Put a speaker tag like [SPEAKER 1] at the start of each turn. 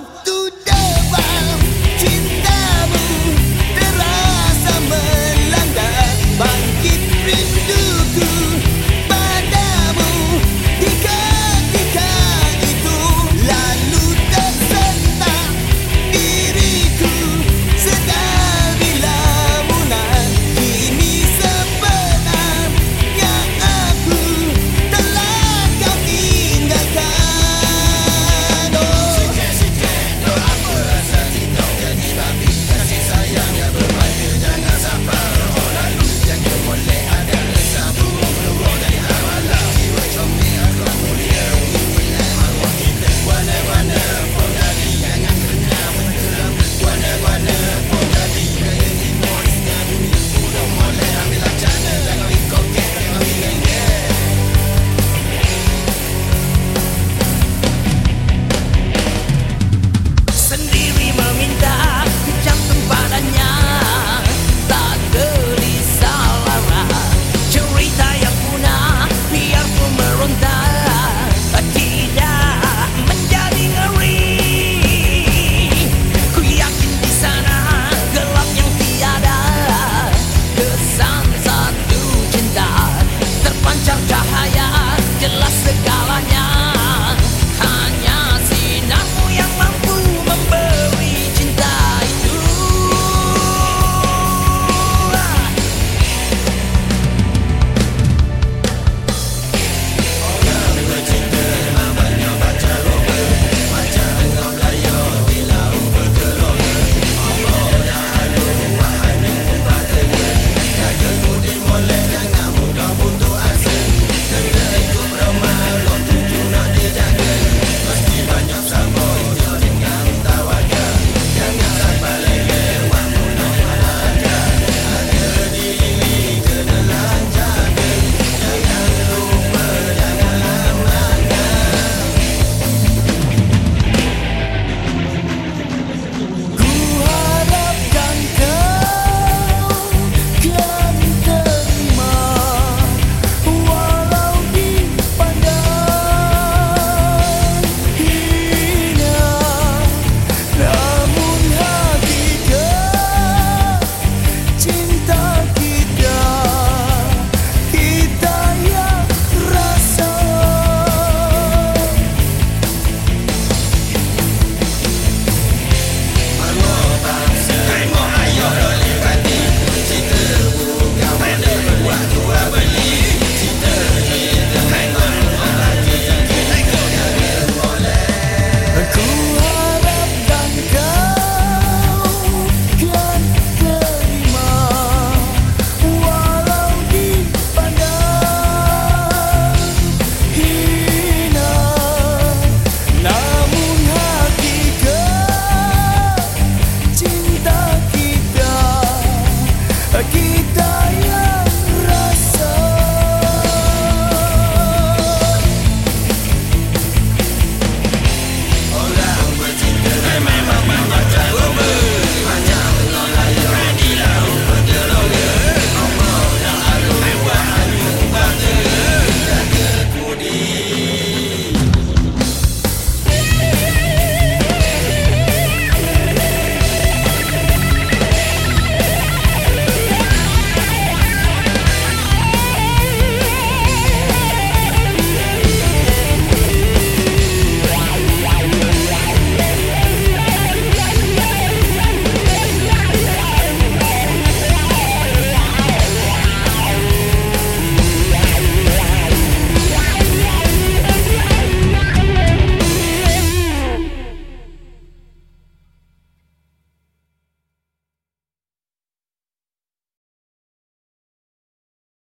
[SPEAKER 1] عبد